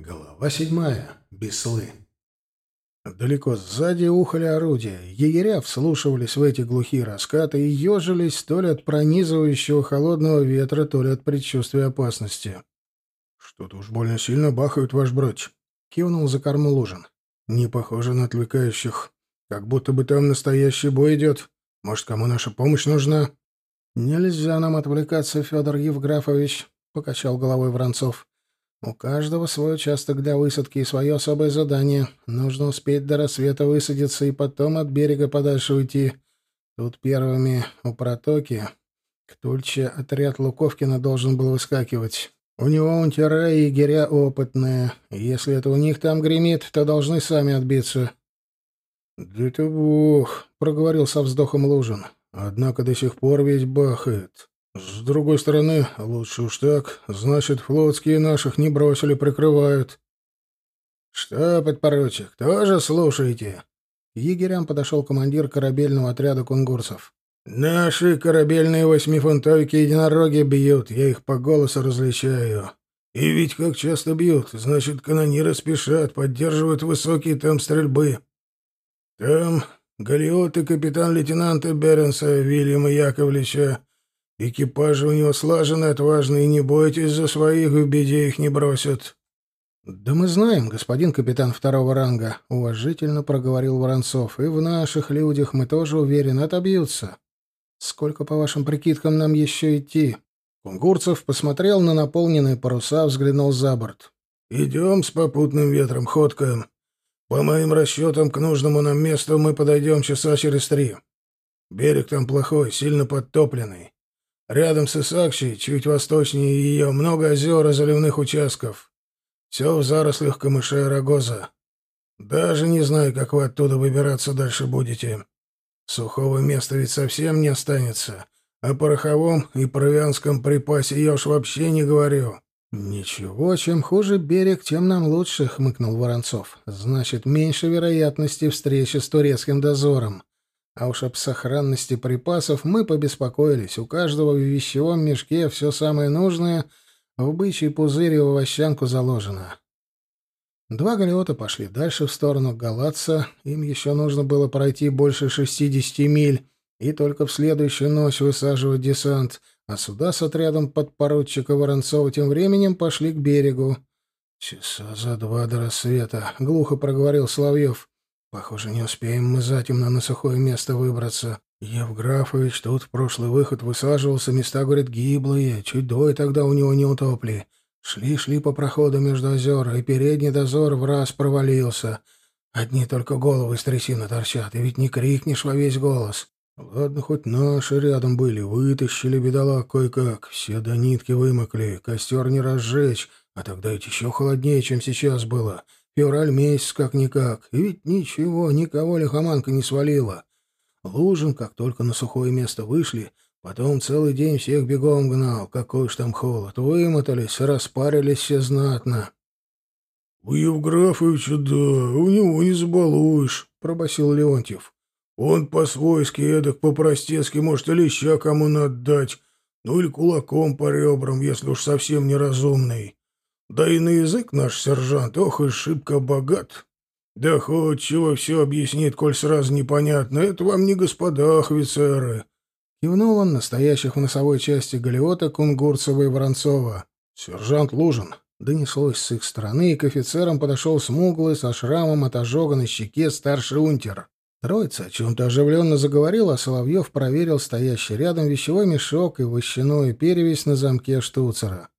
Глава седьмая. Беслы. Далеко сзади ухали орудия. Егеря вслушивались в эти глухие раскаты и ежились то ли от пронизывающего холодного ветра, то ли от предчувствия опасности. — Что-то уж больно сильно бахают, ваш брать. — кивнул за корму Лужин. — Не похоже на отвлекающих. Как будто бы там настоящий бой идет. Может, кому наша помощь нужна? — Нельзя нам отвлекаться, Федор Евграфович, — покачал головой Воронцов. У каждого свой участок для высадки и свое особое задание. Нужно успеть до рассвета высадиться и потом от берега подальше уйти. Тут первыми у протоки к Тульче отряд Луковкина должен был выскакивать. У него унтера и егеря опытные. Если это у них там гремит, то должны сами отбиться. — Да это бог, — проговорил со вздохом Лужин. — Однако до сих пор ведь бахает. С другой стороны, лучше уж так. Значит, флотские наших не бросили, прикрывают. Что, подпоручик, тоже слушаете? К егерям подошел командир корабельного отряда кунгурцев. Наши корабельные восьмифунтовики единороги бьют, я их по голосу различаю. И ведь как часто бьют, значит, канониры спешат, поддерживают высокие темп стрельбы. Там Галиот и капитан-лейтенанта Беренса Вильяма Яковлевича Экипажи у него слажены, отважны, и не бойтесь за своих, в беде их не бросят. — Да мы знаем, господин капитан второго ранга, — уважительно проговорил Воронцов, — и в наших людях мы тоже уверены, отобьются. Сколько, по вашим прикидкам, нам еще идти? Кунгурцев посмотрел на наполненные паруса, взглянул за борт. — Идем с попутным ветром, ходка. По моим расчетам, к нужному нам месту мы подойдем часа через три. Берег там плохой, сильно подтопленный. Рядом с Исакшей, чуть восточнее ее, много озер и заливных участков. Все в зарослях камыша и рогоза. Даже не знаю, как вы оттуда выбираться дальше будете. Сухого места ведь совсем не останется. О пороховом и провианском припасе я уж вообще не говорю. «Ничего, чем хуже берег, тем нам лучше», — хмыкнул Воронцов. «Значит, меньше вероятности встречи с турецким дозором. А уж об сохранности припасов мы побеспокоились. У каждого в вещевом мешке все самое нужное в бычий пузырь и овощанку заложено. Два галеота пошли дальше в сторону Галатца. Им еще нужно было пройти больше шестидесяти миль и только в следующую ночь высаживать десант, а суда с отрядом подпоручика Воронцова тем временем пошли к берегу. «Часа за два до рассвета», — глухо проговорил Соловьев. Похоже, не успеем мы затемно на сухое место выбраться. Евграфович тут в прошлый выход высаживался, места, говорит, гиблые, чуть дой тогда у него не утопли. Шли-шли по проходу между озер, и передний дозор в раз провалился. Одни только головы из трясины торчат, и ведь не крикнешь во весь голос. Ладно, хоть наши рядом были, вытащили бедолаг кое-как, все до нитки вымокли, костер не разжечь, а тогда ведь еще холоднее, чем сейчас было. Февраль месяц как-никак, и ведь ничего, никого лихоманка не свалила. Лужин, как только на сухое место вышли, потом целый день всех бегом гнал, какой уж там холод. Вымотались, распарились все знатно. — У Евграфовича, да, у него не забалуешь, — пробасил Леонтьев. — Он по-свойски эдак, по-простецки, может, и леща кому надо дать, ну или кулаком по ребрам, если уж совсем неразумный. Да и на язык наш сержант, ох и шибко богат. Да хоть чего все объяснит, коль сразу непонятно, это вам не господа офицеры. Кивнул он настоящих в носовой части галеота Кунгурцева и Воронцова. Сержант Лужин. Донеслось с их стороны, и к офицерам подошел смуглый, со шрамом от ожога на щеке старший унтер. Троица о чем-то оживленно заговорила, а Соловьев проверил стоящий рядом вещевой мешок и вощаную перевесь на замке штуцера.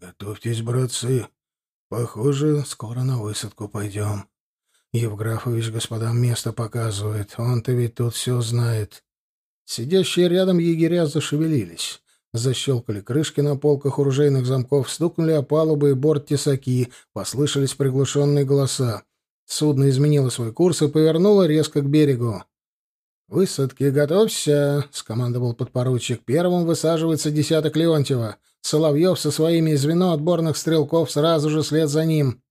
«Готовьтесь, братцы. Похоже, скоро на высадку пойдем. Евграфович господам место показывает. Он-то ведь тут все знает». Сидящие рядом егеря зашевелились. Защелкали крышки на полках оружейных замков, стукнули о палубы и борт тесаки, послышались приглушенные голоса. Судно изменило свой курс и повернуло резко к берегу. «Высадки готовься!» — скомандовал подпоручик. «Первым высаживается десяток Леонтьева. Соловьев со своими звено отборных стрелков сразу же след за ним.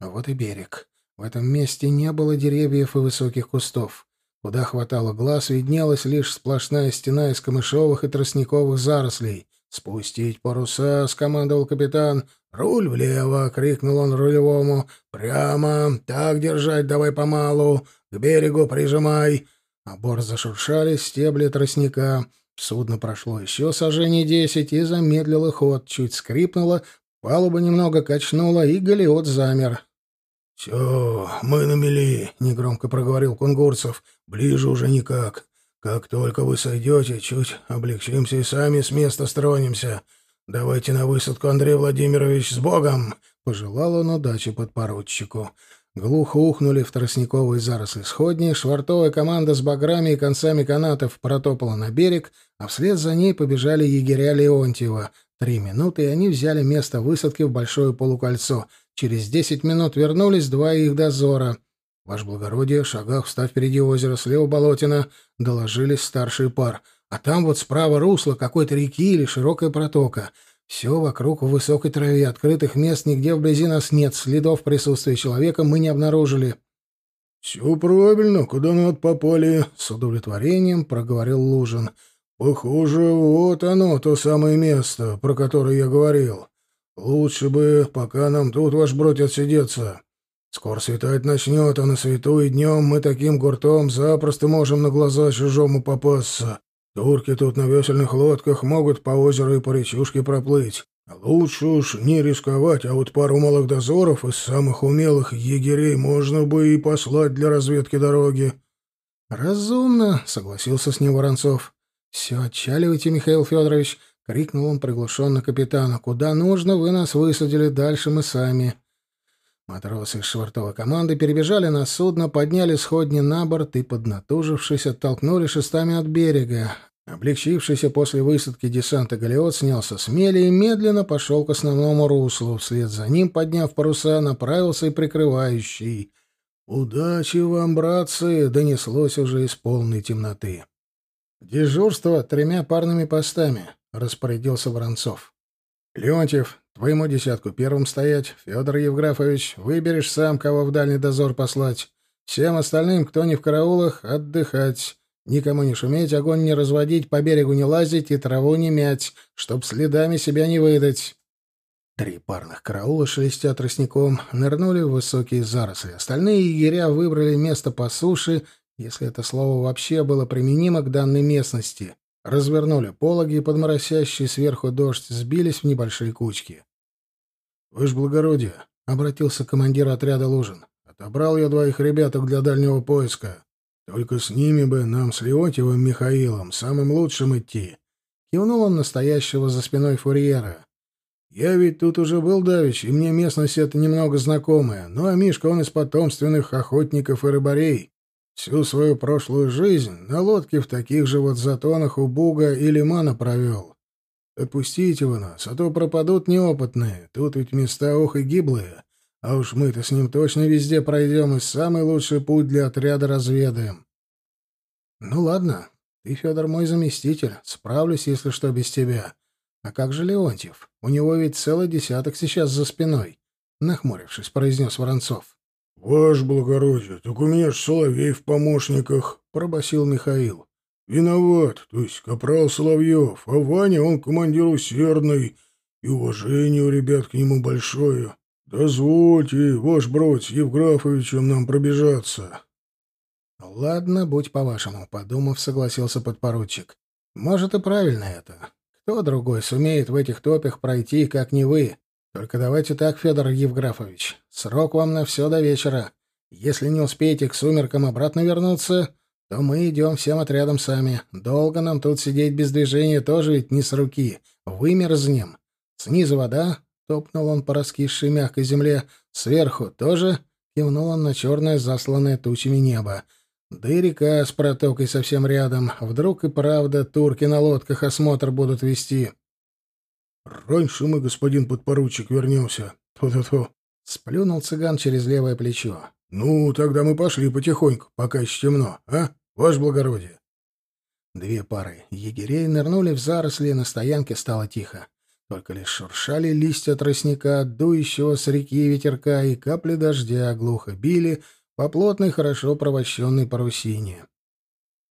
Вот и берег. В этом месте не было деревьев и высоких кустов. Куда хватало глаз, виднелась лишь сплошная стена из камышовых и тростниковых зарослей. «Спустить паруса!» — скомандовал капитан. «Руль влево!» — крикнул он рулевому. «Прямо! Так держать давай помалу! К берегу прижимай!» А борт зашуршали стебли тростника. Судно прошло еще сожжений десять и замедлило ход, чуть скрипнуло, палуба немного качнула, и галеот замер. — Все, мы на мели, — негромко проговорил Кунгурцев. — Ближе уже никак. Как только вы сойдете, чуть облегчимся и сами с места стронимся. Давайте на высадку, Андрей Владимирович, с Богом! — пожелал он удачи подпоручику. Глухо ухнули в тростниковые заросли сходни, швартовая команда с баграми и концами канатов протопала на берег, а вслед за ней побежали егеря Леонтьева. Три минуты, и они взяли место высадки в большое полукольцо. Через десять минут вернулись два их дозора. «Ваше благородие, шагах встав впереди озера, слева болотина», — доложились старший пар. «А там вот справа русло какой-то реки или широкая протока. Все вокруг в высокой траве, открытых мест нигде вблизи нас нет, следов присутствия человека мы не обнаружили. — Все правильно, куда над попали, — с удовлетворением проговорил Лужин. — Похоже, вот оно, то самое место, про которое я говорил. Лучше бы, пока нам тут, ваш бродь, отсидеться. Скоро светать начнет, а на свету и днем мы таким гуртом запросто можем на глаза чужому попасться. Турки тут на весельных лодках могут по озеру и по речушке проплыть. Лучше уж не рисковать, а вот пару малых дозоров из самых умелых егерей можно бы и послать для разведки дороги. — Разумно, — согласился с ним Воронцов. — Все, отчаливайте, Михаил Федорович, — крикнул он приглушенно капитану. — Куда нужно, вы нас высадили, дальше мы сами. — Матросы из швартовой команды перебежали на судно, подняли сходни на борт и, поднатужившись, оттолкнули шестами от берега. Облегчившийся после высадки десанта галеот снялся с и медленно пошел к основному руслу. Вслед за ним, подняв паруса, направился и прикрывающий. «Удачи вам, братцы!» — донеслось уже из полной темноты. «Дежурство тремя парными постами», — распорядился Воронцов. «Леонтьев, Твоему десятку первым стоять. Федор Евграфович, выберешь сам, кого в дальний дозор послать. Всем остальным, кто не в караулах, отдыхать. Никому не шуметь, огонь не разводить, по берегу не лазить и траву не мять, чтоб следами себя не выдать. Три парных караула, шелестя тростником, нырнули в высокие заросли. Остальные егеря выбрали место по суше, если это слово вообще было применимо к данной местности. Развернули пологи и под моросящий сверху дождь сбились в небольшие кучки. «Ваше благородие», — обратился командир отряда Лужин, — «отобрал я двоих ребяток для дальнего поиска. Только с ними бы нам с Леонтьевым Михаилом самым лучшим идти». Кивнул он настоящего за спиной фурьера. «Я ведь тут уже был давич, и мне местность эта немного знакомая. Ну, а Мишка, он из потомственных охотников и рыбарей. Всю свою прошлую жизнь на лодке в таких же вот затонах у Буга и Лимана провел. Отпустите вы нас, а то пропадут неопытные. Тут ведь места ох и гиблые. А уж мы-то с ним точно везде пройдем и самый лучший путь для отряда разведаем. Ну ладно, ты, Федор, мой заместитель. Справлюсь, если что, без тебя. А как же Леонтьев? У него ведь целый десяток сейчас за спиной. Нахмурившись, произнес Воронцов. — Ваш благородие, так у меня ж Соловей в помощниках, — пробасил Михаил. Виноват, то есть капрал Соловьев, а Ваня, он командир усердный, и уважение у ребят к нему большое. Дозвольте, ваш брат Евграфовичем нам пробежаться. — Ладно, будь по-вашему, — подумав, согласился подпоручик. — Может, и правильно это. Кто другой сумеет в этих топях пройти, как не вы? Только давайте так, Федор Евграфович, срок вам на все до вечера. Если не успеете к сумеркам обратно вернуться, то мы идем всем отрядом сами. Долго нам тут сидеть без движения тоже ведь не с руки. Вымерзнем. Снизу вода, — топнул он по раскисшей мягкой земле. Сверху тоже, — кивнул он на черное засланное тучами небо. Да и река с протокой совсем рядом. Вдруг и правда турки на лодках осмотр будут вести. «Раньше мы, господин подпоручик, вернемся. Ту-ту-ту!» — сплюнул цыган через левое плечо. «Ну, тогда мы пошли потихоньку, пока еще темно, а, ваше благородие?» Две пары егерей нырнули в заросли, и на стоянке стало тихо. Только лишь шуршали листья тростника, дующего с реки ветерка, и капли дождя глухо били по плотной, хорошо провощенной парусине.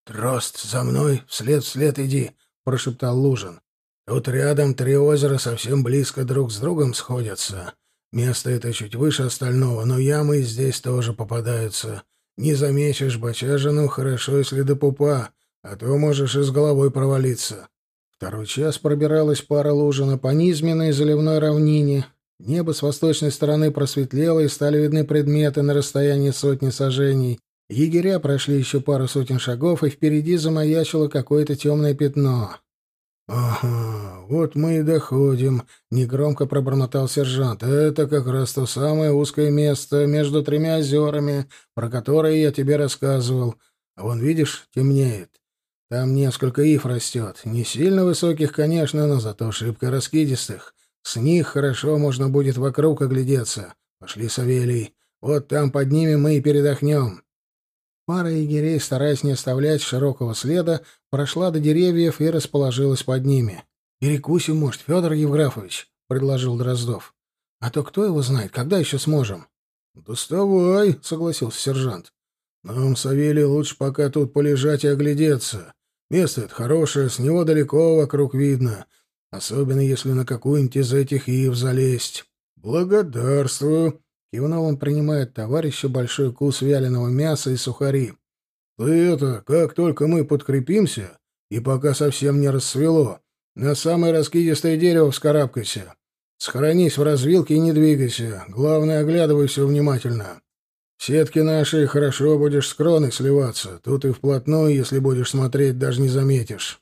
«Трост, за мной, вслед-вслед иди!» — прошептал Лужин. Тут рядом три озера совсем близко друг с другом сходятся. Место это чуть выше остального, но ямы здесь тоже попадаются. Не заметишь бочажину хорошо, если до пупа, а то можешь и с головой провалиться. Второй час пробиралась пара лужина по низменной заливной равнине. Небо с восточной стороны просветлело, и стали видны предметы на расстоянии сотни сажений. Егеря прошли еще пару сотен шагов, и впереди замаячило какое-то темное пятно. «Ага, вот мы и доходим», — негромко пробормотал сержант. «Это как раз то самое узкое место между тремя озерами, про которое я тебе рассказывал. А вон, видишь, темнеет. Там несколько ив растет. Не сильно высоких, конечно, но зато шибко раскидистых. С них хорошо можно будет вокруг оглядеться. Пошли, Савелий. Вот там под ними мы и передохнем». Пара егерей, стараясь не оставлять широкого следа, прошла до деревьев и расположилась под ними. «Перекусим, может, Федор Евграфович?» — предложил Дроздов. «А то кто его знает, когда еще сможем?» «Доставай», — согласился сержант. «Нам, Савелий, лучше пока тут полежать и оглядеться. Место это хорошее, с него далеко вокруг видно, особенно если на какую-нибудь из этих ив залезть. Благодарствую», Кивнул он, принимает товарища большой кус вяленого мяса и сухари. «Ты это, как только мы подкрепимся, и пока совсем не рассвело, на самое раскидистое дерево вскарабкайся. Схоронись в развилке и не двигайся. Главное, оглядывайся внимательно. Сетки наши хорошо будешь с кроной сливаться. Тут и вплотную, если будешь смотреть, даже не заметишь».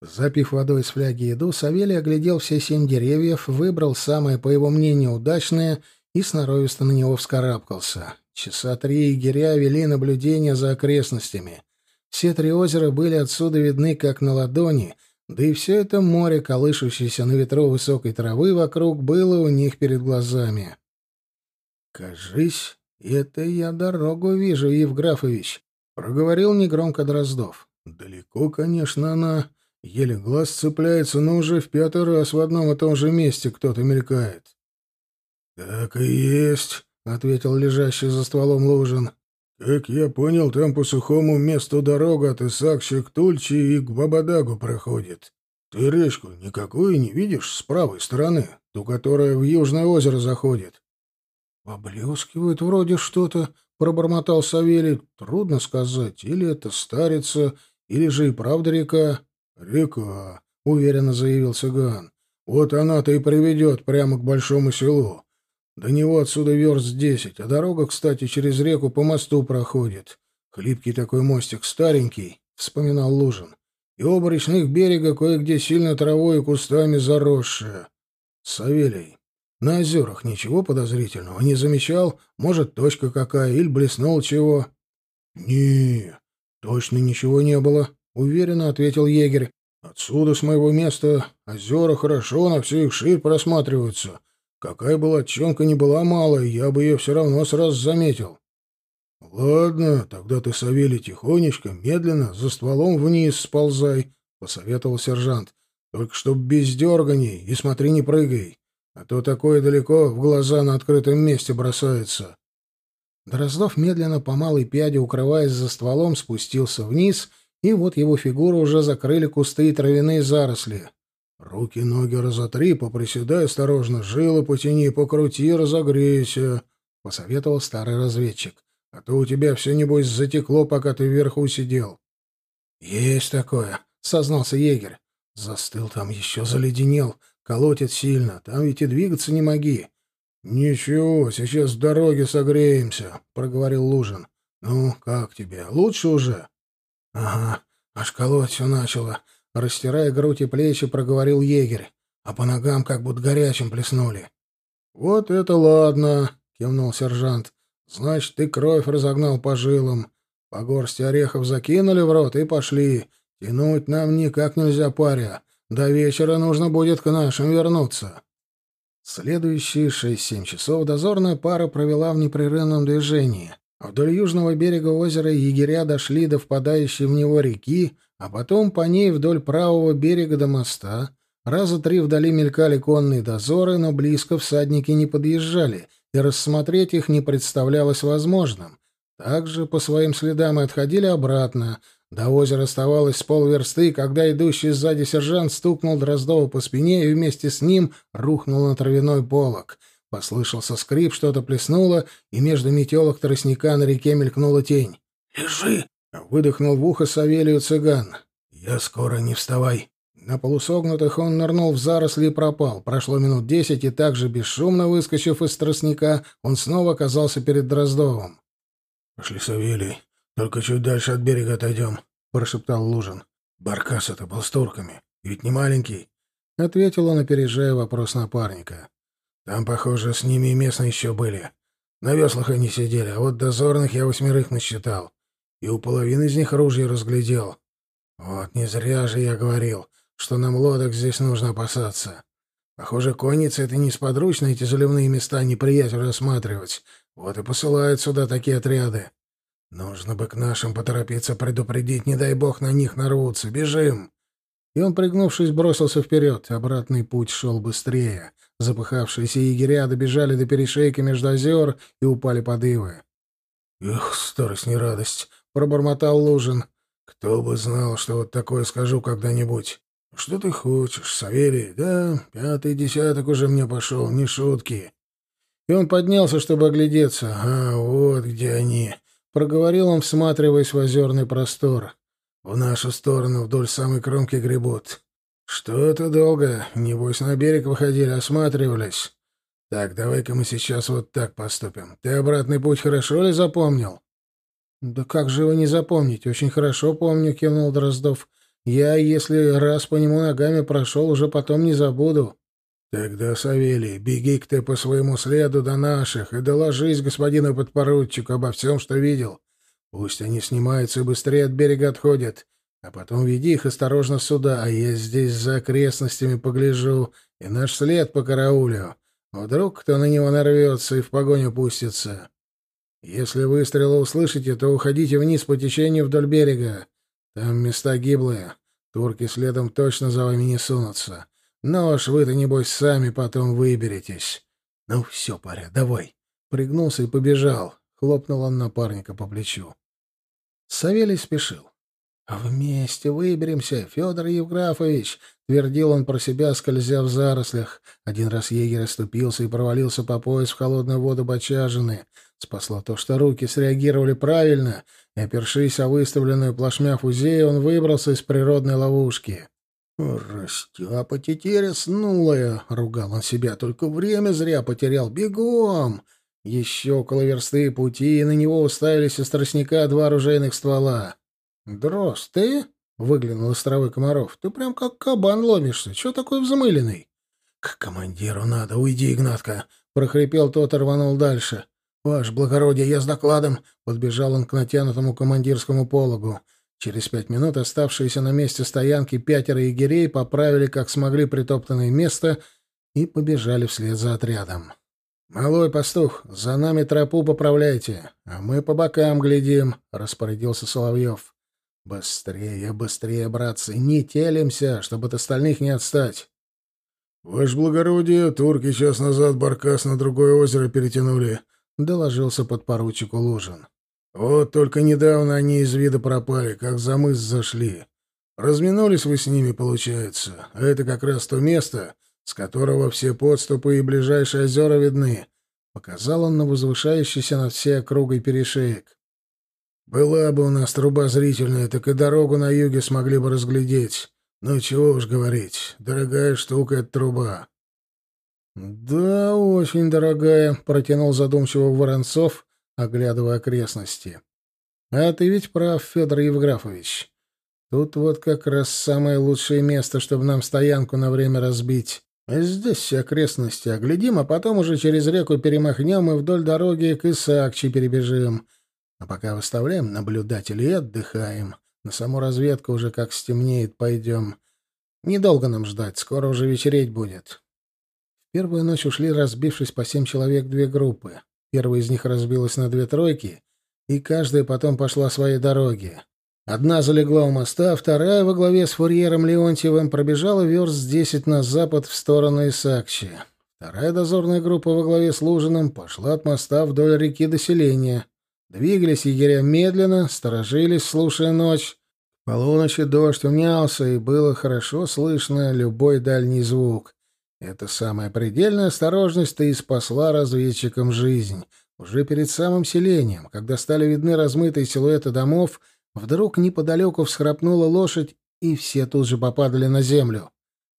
Запив водой из фляги еду, Савелий оглядел все семь деревьев, выбрал самое, по его мнению, удачное — и сноровисто на него вскарабкался. Часа три егеря вели наблюдение за окрестностями. Все три озера были отсюда видны как на ладони, да и все это море, колышущееся на ветру высокой травы вокруг, было у них перед глазами. «Кажись, это я дорогу вижу, Евграфович», — проговорил негромко Дроздов. «Далеко, конечно, она. Еле глаз цепляется, но уже в пятый раз в одном и том же месте кто-то мелькает. «Так и есть», — ответил лежащий за стволом Лужин. «Как я понял, там по сухому месту дорога от Исакши к Тульчи и к Бабадагу проходит. Ты речку никакую не видишь с правой стороны, ту, которая в Южное озеро заходит?» «Поблескивает вроде что-то», — пробормотал Савелий. «Трудно сказать, или это старица, или же и правда река». «Река», — уверенно заявил цыган. «Вот она-то и приведет прямо к большому селу. До него отсюда верст десять, а дорога, кстати, через реку по мосту проходит. Хлипкий такой мостик, старенький, — вспоминал Лужин. И оба речных берега кое-где сильно травой и кустами заросшие. Савелий, на озерах ничего подозрительного не замечал? Может, точка какая или блеснул чего? — Не, точно ничего не было, — уверенно ответил егерь. — Отсюда, с моего места, озера хорошо на всю их ширь просматриваются. Какая бы латчонка ни была малая, я бы ее все равно сразу заметил. — Ладно, тогда ты, Савелий, тихонечко, медленно, за стволом вниз сползай, — посоветовал сержант. — Только чтоб без дерганий и смотри, не прыгай, а то такое далеко в глаза на открытом месте бросается. Дроздов медленно по малой пяде, укрываясь за стволом, спустился вниз, и вот его фигуру уже закрыли кусты и травяные заросли. Руки, ноги разотри, поприседай осторожно, жилы потяни, покрути, разогрейся, — посоветовал старый разведчик. — А то у тебя все, небось, затекло, пока ты вверху сидел. — Есть такое, — сознался егерь. Застыл там еще, заледенел, колотит сильно, там ведь и двигаться не моги. — Ничего, сейчас в дороге согреемся, — проговорил Лужин. — Ну, как тебе, лучше уже? — Ага, аж колоть все начало. Растирая грудь и плечи, проговорил егерь, а по ногам как будто горячим плеснули. «Вот это ладно!» — кивнул сержант. «Значит, ты кровь разогнал по жилам. По горсти орехов закинули в рот и пошли. Тянуть нам никак нельзя, паря. До вечера нужно будет к нашим вернуться». Следующие шесть-семь часов дозорная пара провела в непрерывном движении. Вдоль южного берега озера егеря дошли до впадающей в него реки, а потом по ней вдоль правого берега до моста. Раза три вдали мелькали конные дозоры, но близко всадники не подъезжали, и рассмотреть их не представлялось возможным. Также по своим следам и отходили обратно, До озера оставалось с полверсты, когда идущий сзади сержант стукнул Дроздова по спине и вместе с ним рухнул на травяной полог. Послышался скрип, что-то плеснуло, и между метелок тростника на реке мелькнула тень. «Лежи!» — выдохнул в ухо Савелию цыган. «Я скоро, не вставай!» На полусогнутых он нырнул в заросли и пропал. Прошло минут десять, и также бесшумно выскочив из тростника, он снова оказался перед Дроздовым. «Пошли, Савелий, только чуть дальше от берега отойдем», — прошептал Лужин. «Баркас это был с турками, ведь не маленький», — ответил он, опережая вопрос напарника. «Там, похоже, с ними и местные еще были. На веслах они сидели, а вот дозорных я восьмерых насчитал, и у половины из них ружья разглядел. Вот не зря же я говорил, что нам лодок здесь нужно опасаться. Похоже, конницы — это несподручно эти заливные места неприятелю рассматривать, вот и посылают сюда такие отряды. Нужно бы к нашим поторопиться предупредить, не дай бог на них нарвутся. Бежим!» И он, пригнувшись, бросился вперед. Обратный путь шел быстрее. Запыхавшиеся егеря добежали до перешейка между озер и упали под ивы. «Эх, старость не радость!» — пробормотал Лужин. «Кто бы знал, что вот такое скажу когда-нибудь. Что ты хочешь, Савелий? Да, пятый десяток уже мне пошел, не шутки. И он поднялся, чтобы оглядеться. «А, вот где они!» — проговорил он, всматриваясь в озерный простор. «В нашу сторону вдоль самой кромки гребут. Что-то долго. Небось, на берег выходили, осматривались. Так, давай-ка мы сейчас вот так поступим. Ты обратный путь хорошо ли запомнил?» «Да как же его не запомнить? Очень хорошо помню», — кивнул Дроздов. «Я, если раз по нему ногами прошел, уже потом не забуду». «Тогда, Савелий, беги-ка ты по своему следу до наших и доложись господину подпоручику обо всем, что видел. Пусть они снимаются и быстрее от берега отходят, а потом веди их осторожно сюда, а я здесь за окрестностями погляжу и наш след по караулю. Вдруг кто на него нарвется и в погоню пустится. Если выстрелы услышите, то уходите вниз по течению вдоль берега. Там места гиблые, турки следом точно за вами не сунутся». Но уж вы-то, небось, сами потом выберетесь. Ну, все, паря, давай. Пригнулся и побежал. Хлопнул он напарника по плечу. Савелий спешил. «А «Вместе выберемся, Федор Евграфович!» — твердил он про себя, скользя в зарослях. Один раз егерь оступился и провалился по пояс в холодную воду бочажины. Спасло то, что руки среагировали правильно, и, опершись о выставленную плашмя фузея, он выбрался из природной ловушки. «Растяпа тетеря снулая!» — ругал он себя. «Только время зря потерял. Бегом!» Еще около версты пути, и на него уставились из тростника два оружейных ствола. «Дрозд, ты?» — выглянул из травы Комаров. «Ты прям как кабан ломишься. Чего такой взмыленный?» «К командиру надо. Уйди, Игнатка!» — прохрипел тот и рванул дальше. «Ваше благородие, я с докладом!» — подбежал он к натянутому командирскому пологу. Через пять минут оставшиеся на месте стоянки пятеро егерей поправили как смогли притоптанное место и побежали вслед за отрядом. «Малой пастух, за нами тропу поправляйте, а мы по бокам глядим», — распорядился Соловьев. «Быстрее, быстрее, братцы, не телимся, чтобы от остальных не отстать». «Ваше благородие, турки час назад баркас на другое озеро перетянули», — доложился подпоручик Лужин. Вот только недавно они из вида пропали, как за мыс зашли. Разминулись вы с ними, получается. А это как раз то место, с которого все подступы и ближайшие озера видны. Показал он на возвышающийся над всей округой перешеек. Была бы у нас труба зрительная, так и дорогу на юге смогли бы разглядеть. Ну, чего уж говорить, дорогая штука эта труба. «Да, очень дорогая», — протянул задумчиво Воронцов, оглядывая окрестности. «А ты ведь прав, Федор Евграфович. Тут вот как раз самое лучшее место, чтобы нам стоянку на время разбить. Здесь все окрестности оглядим, а потом уже через реку перемахнем и вдоль дороги к Исаакчи перебежим. А пока выставляем наблюдателей и отдыхаем. На саму разведку уже как стемнеет пойдем. Недолго нам ждать, скоро уже вечереть будет». В первую ночь ушли, разбившись по семь человек, две группы. Первая из них разбилась на две тройки, и каждая потом пошла своей дороге. Одна залегла у моста, вторая во главе с фурьером Леонтьевым пробежала верст десять на запад в сторону Исакчи. Вторая дозорная группа во главе с Лужиным пошла от моста вдоль реки до селения. Двигались егеря медленно, сторожились, слушая ночь. полуночи дождь унялся, и было хорошо слышно любой дальний звук. Эта самая предельная осторожность-то и спасла разведчикам жизнь. Уже перед самым селением, когда стали видны размытые силуэты домов, вдруг неподалеку всхрапнула лошадь, и все тут же попадали на землю.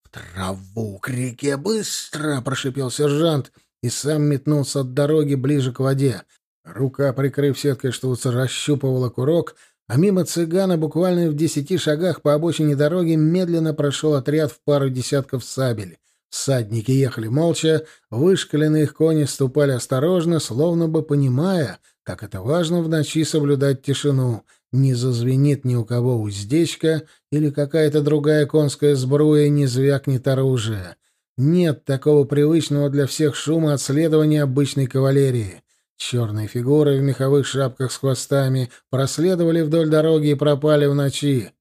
«В траву, к реке, быстро!» — прошипел сержант, и сам метнулся от дороги ближе к воде. Рука, прикрыв сеткой штуца, расщупывала курок, а мимо цыгана буквально в десяти шагах по обочине дороги медленно прошел отряд в пару десятков сабель. Всадники ехали молча, вышкаленные их кони ступали осторожно, словно бы понимая, как это важно в ночи соблюдать тишину. Не зазвенит ни у кого уздечка или какая-то другая конская сбруя, не звякнет оружие. Нет такого привычного для всех шума отследования обычной кавалерии. Черные фигуры в меховых шапках с хвостами проследовали вдоль дороги и пропали в ночи.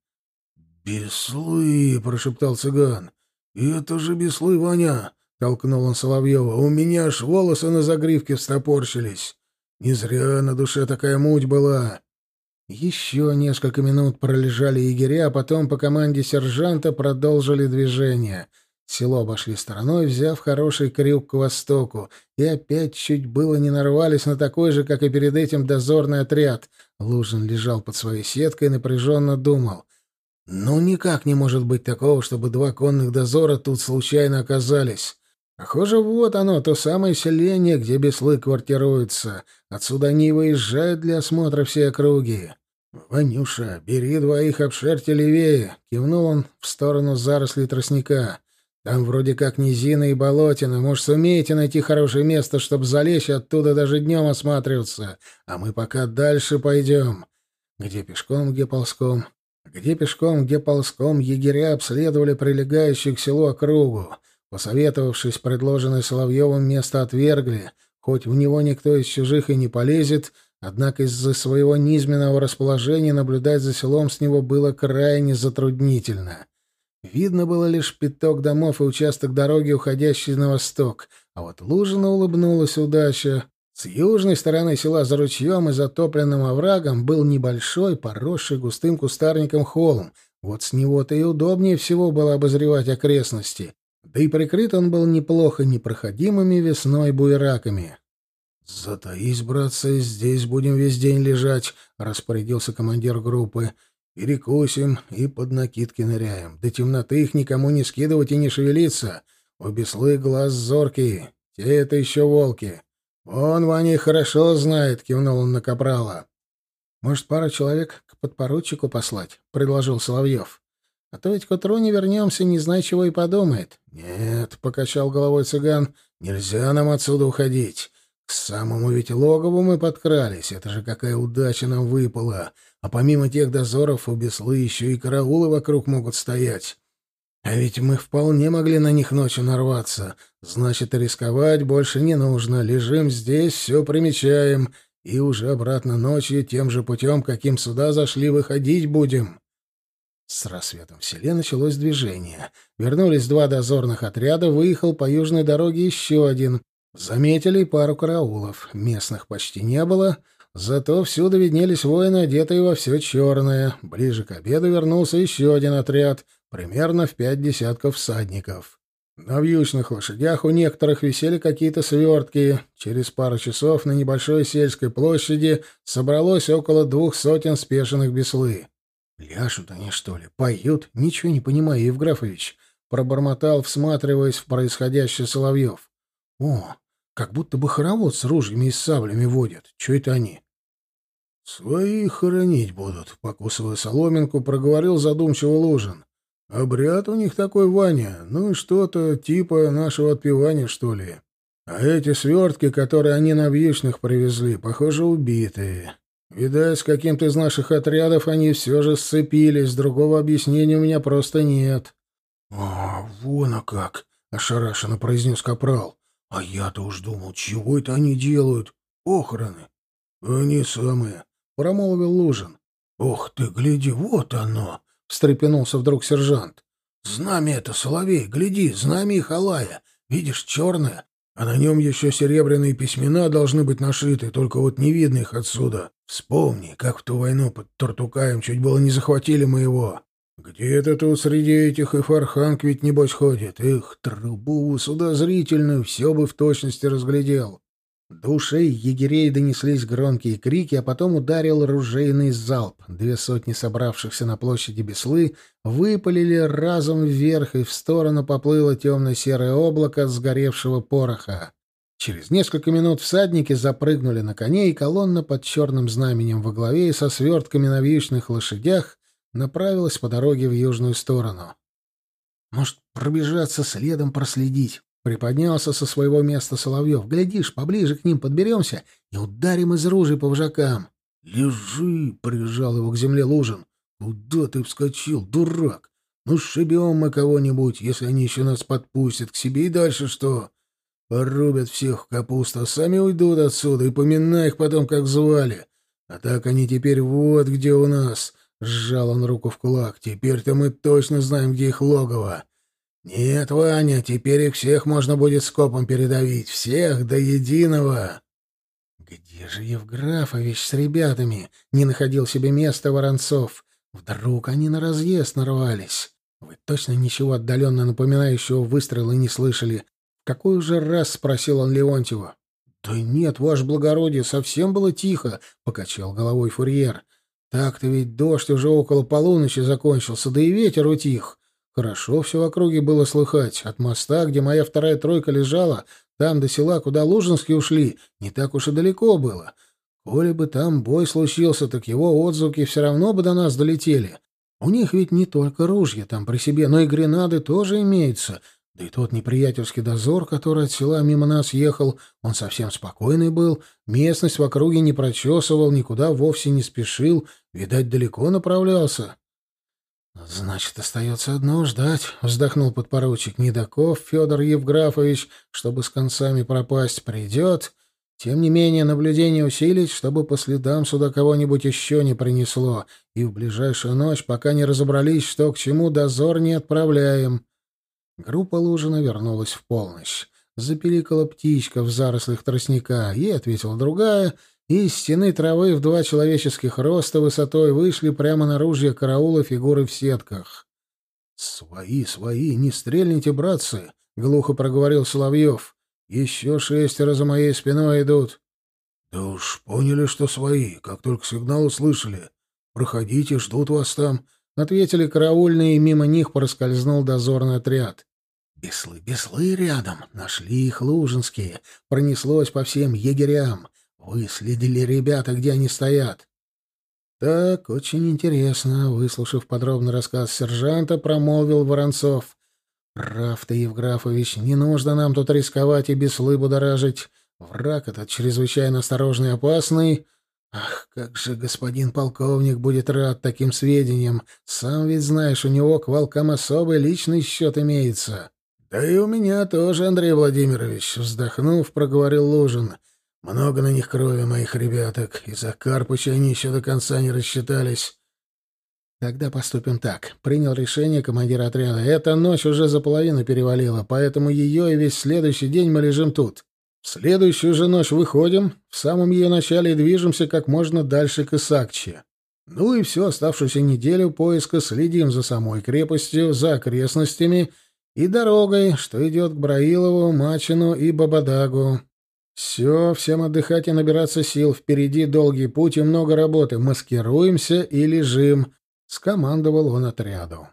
«Беслы!» — прошептал цыган. «Это же беслы, Ваня!» — толкнул он Соловьева. «У меня аж волосы на загривке встопорщились. Не зря на душе такая муть была». Еще несколько минут пролежали егеря, а потом по команде сержанта продолжили движение. Село обошли стороной, взяв хороший крюк к востоку, и опять чуть было не нарвались на такой же, как и перед этим, дозорный отряд. Лужин лежал под своей сеткой и напряженно думал. Ну, никак не может быть такого, чтобы два конных дозора тут случайно оказались. Похоже, вот оно, то самое селение, где беслы квартируются. Отсюда они выезжают для осмотра всей округи. «Ванюша, бери двоих обшерьте левее!» — кивнул он в сторону зарослей тростника. «Там вроде как низина и болотина. Может, сумеете найти хорошее место, чтобы залечь оттуда даже днем осматриваться. А мы пока дальше пойдем. Где пешком, где ползком. Где пешком, где ползком егеря обследовали прилегающую к селу округу. Посоветовавшись, предложенное Соловьевым место отвергли, хоть в него никто из чужих и не полезет, однако из-за своего низменного расположения наблюдать за селом с него было крайне затруднительно. Видно было лишь пяток домов и участок дороги, уходящий на восток, а вот Лужина улыбнулась удача. С южной стороны села за ручьем и затопленным оврагом был небольшой, поросший густым кустарником холм. Вот с него-то и удобнее всего было обозревать окрестности. Да и прикрыт он был неплохо непроходимыми весной буераками. «Затаись, братцы, здесь будем весь день лежать», — распорядился командир группы. «Перекусим и под накидки ныряем. До темноты их никому не скидывать и не шевелиться. У беслы глаз зоркий, те это еще волки». «Он Ваня хорошо знает», — кивнул он на Капрала. «Может, пара человек к подпоручику послать?» — предложил Соловьев. «А то ведь к утру не вернемся, не зная, чего и подумает». «Нет», — покачал головой цыган, — «нельзя нам отсюда уходить. К самому ведь логову мы подкрались. Это же какая удача нам выпала. А помимо тех дозоров у Беслы еще и караулы вокруг могут стоять. А ведь мы вполне могли на них ночью нарваться. Значит, рисковать больше не нужно. Лежим здесь, все примечаем. И уже обратно ночью тем же путем, каким сюда зашли, выходить будем. С рассветом в селе началось движение. Вернулись два дозорных отряда, выехал по южной дороге еще один. Заметили пару караулов. Местных почти не было, зато всюду виднелись воины, одетые во все черное. Ближе к обеду вернулся еще один отряд — примерно в пять десятков всадников. На вьючных лошадях у некоторых висели какие-то свертки. Через пару часов на небольшой сельской площади собралось около двух сотен спешенных беслы. «Ляжут они, что ли? Поют? Ничего не понимаю, Евграфович», — пробормотал, всматриваясь в происходящее Соловьев. «О, как будто бы хоровод с ружьями и саблями водят. Че это они?» «Свои хоронить будут», — покусывая соломинку, проговорил задумчиво Лужин. Обряд у них такой, Ваня, ну что-то типа нашего отпевания, что ли. А эти свертки, которые они на вьючных привезли, похоже, убитые. Видать, с каким-то из наших отрядов они все же сцепились, другого объяснения у меня просто нет. — А, вон а как! — ошарашенно произнес Капрал. — А я-то уж думал, чего это они делают? Похороны. — Они самые, — промолвил Лужин. — Ох ты, гляди, вот оно! — встрепенулся вдруг сержант. «Знамя это, Соловей, гляди, знамя их Алая. Видишь, черное. А на нем еще серебряные письмена должны быть нашиты, только вот не видно их отсюда. Вспомни, как в ту войну под Тортукаем чуть было не захватили моего. Где это тут среди этих и фарханг ведь небось ходит? Их трубу сюда зрительную, все бы в точности разглядел. До ушей егерей донеслись громкие крики, а потом ударил ружейный залп. Две сотни собравшихся на площади Беслы выпалили разом вверх, и в сторону поплыло темно-серое облако сгоревшего пороха. Через несколько минут всадники запрыгнули на коней, и колонна под черным знаменем во главе и со свертками на вьючных лошадях направилась по дороге в южную сторону. «Может, пробежаться следом, проследить?» Приподнялся со своего места Соловьев. «Глядишь, поближе к ним подберемся и ударим из ружей по вожакам». «Лежи!» — прижал его к земле Лужин. «Куда ты вскочил, дурак? Ну, шибем мы кого-нибудь, если они еще нас подпустят к себе, и дальше что? Порубят всех в капусту, а сами уйдут отсюда, и поминай их потом, как звали. А так они теперь вот где у нас. Сжал он руку в кулак. «Теперь-то мы точно знаем, где их логово. Нет, Ваня, теперь их всех можно будет скопом передавить. Всех до единого». «Где же Евграфович с ребятами?» Не находил себе места Воронцов. Вдруг они на разъезд нарвались. Вы точно ничего отдаленно напоминающего выстрела не слышали? В какой уже раз спросил он Леонтьева? «Да нет, ваше благородие, совсем было тихо», — покачал головой фурьер. Так-то ведь дождь уже около полуночи закончился, да и ветер утих. Хорошо все в округе было слыхать. От моста, где моя вторая тройка лежала, там до села, куда Лужинские ушли, не так уж и далеко было. Коли бы там бой случился, так его отзвуки все равно бы до нас долетели. У них ведь не только ружья там при себе, но и гренады тоже имеются, да и тот неприятельский дозор, который от села мимо нас ехал, он совсем спокойный был, местность в округе не прочесывал, никуда вовсе не спешил, видать, далеко направлялся. — Значит, остается одно ждать, — вздохнул подпоручик Недаков Федор Евграфович, чтобы с концами пропасть, придет. Тем не менее, наблюдение усилить, чтобы по следам сюда кого-нибудь еще не принесло, и в ближайшую ночь, пока не разобрались, что к чему, дозор не отправляем. Группа Лужина вернулась в полночь. Запеликала птичка в зарослях тростника, ей ответила другая, и из стены травы в два человеческих роста высотой вышли прямо на ружье караула фигуры в сетках. «Свои, свои, не стрельните, братцы!» — глухо проговорил Соловьев. «Еще шестеро за моей спиной идут». «Да уж поняли, что свои, как только сигнал услышали. Проходите, ждут вас там», — ответили караульные, и мимо них проскользнул дозорный отряд. Беслы, беслы рядом. Нашли их лужинские. Пронеслось по всем егерям. Выследили ребята, где они стоят. Так, очень интересно. Выслушав подробный рассказ сержанта, промолвил Воронцов. Прав ты, Евграфович, не нужно нам тут рисковать и беслы будоражить. Враг этот чрезвычайно осторожный и опасный. Ах, как же господин полковник будет рад таким сведениям. Сам ведь знаешь, у него к волкам особый личный счет имеется. «Да и у меня тоже, Андрей Владимирович», — вздохнув, проговорил Лужин. «Много на них крови моих ребяток, и за Карпыча они еще до конца не рассчитались». «Тогда поступим так», — принял решение командир отряда. «Эта ночь уже за половину перевалила, поэтому ее и весь следующий день мы лежим тут. В следующую же ночь выходим, в самом ее начале движемся как можно дальше к Исакче. Ну и всю оставшуюся неделю поиска следим за самой крепостью, за окрестностями — и дорогой, что идет к Браилову, Мачину и Бабадагу. Все, всем отдыхать и набираться сил. Впереди долгий путь и много работы. Маскируемся и лежим. Скомандовал он отряду.